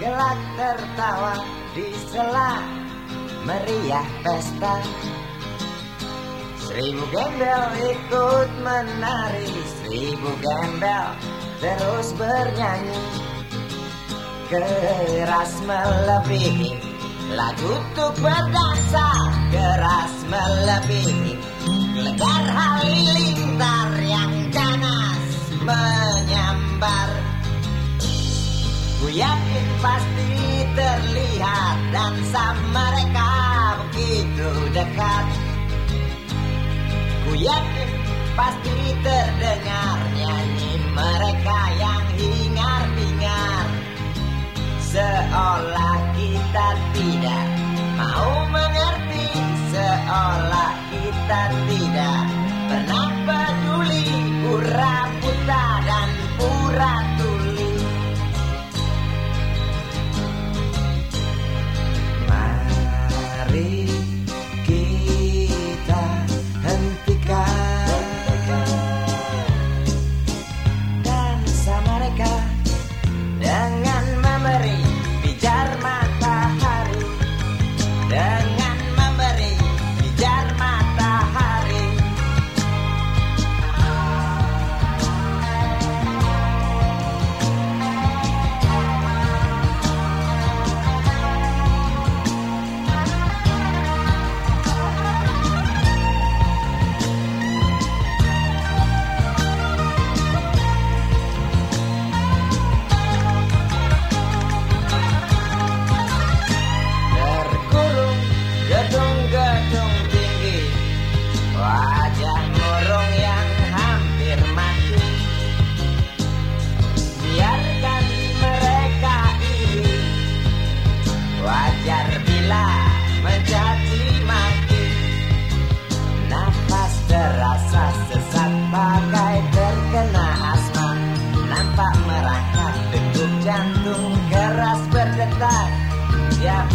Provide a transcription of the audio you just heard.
gelak tertawa di sela meriah pesta. Seribu gembel ikut menari Seribu gembel terus bernyanyi. Keras melebihi Lagu untuk berdansa Keras melebihi. Legar halilintar pasti terlihat Dansa mereka begitu dekat. Ku yakin pasti terdengar Nyanyi mereka yang hingar-bingar. Seolah kita tidak mau mengerti Seolah kita tidak sesat bagai terkena asma. Nampak merangkak degup jantung keras berdetak. Tiap